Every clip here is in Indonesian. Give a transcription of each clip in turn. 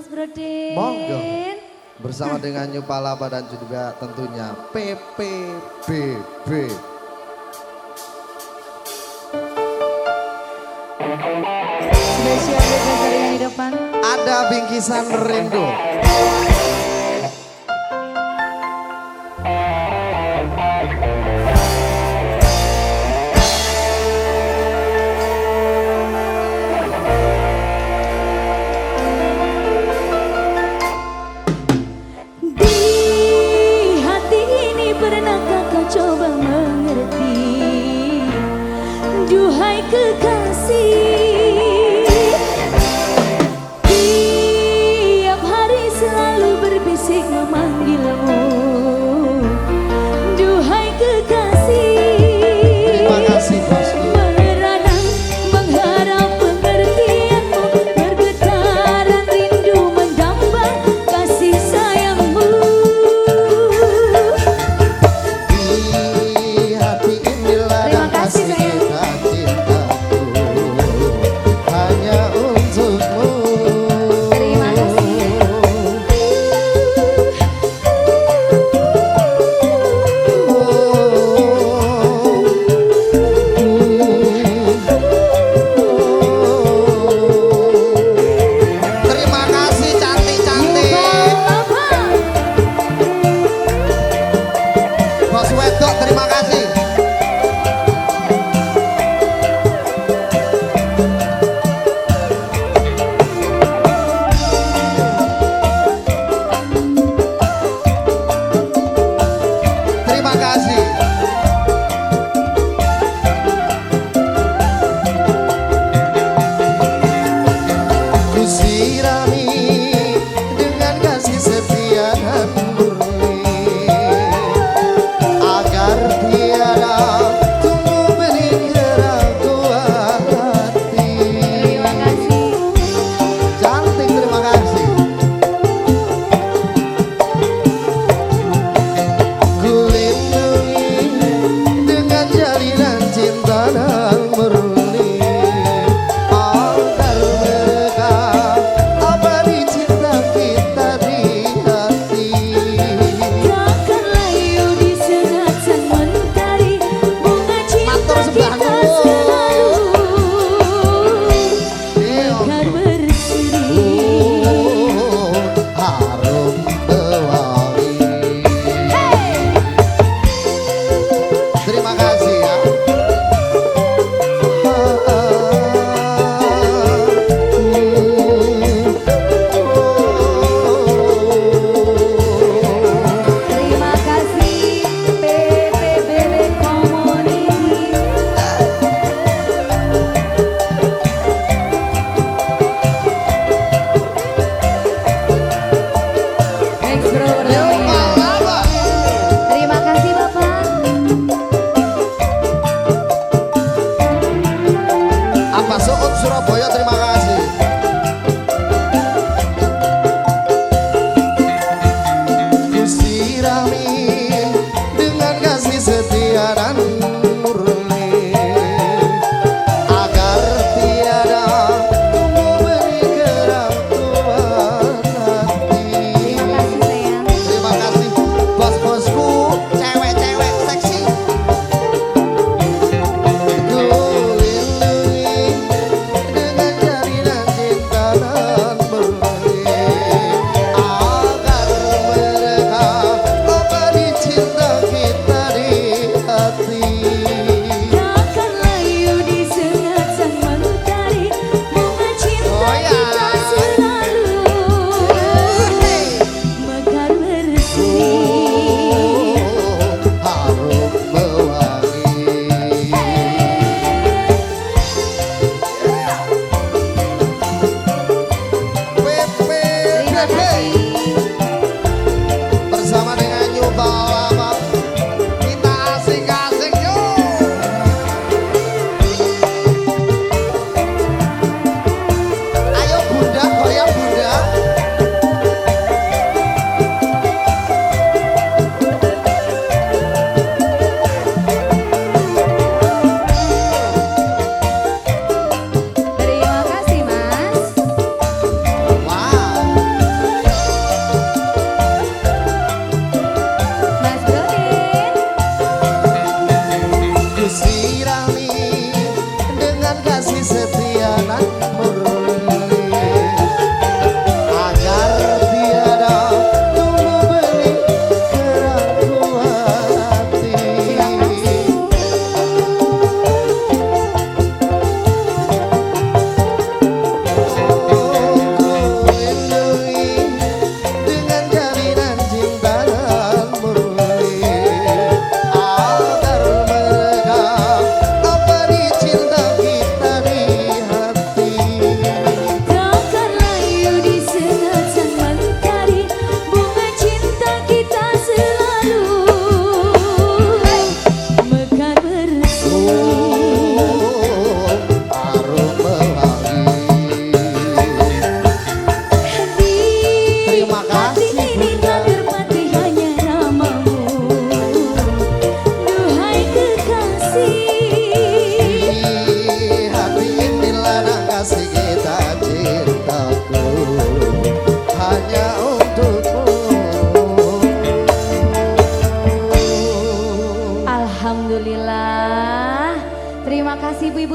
Mas Brodin. Monggo. Bersama dengan Nyupalapa dan juga tentunya PPBB. Spesial bebas dari depan. Ada bingkisan rindu. coba mengerti. Duhai kekasih 我要这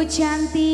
cantik.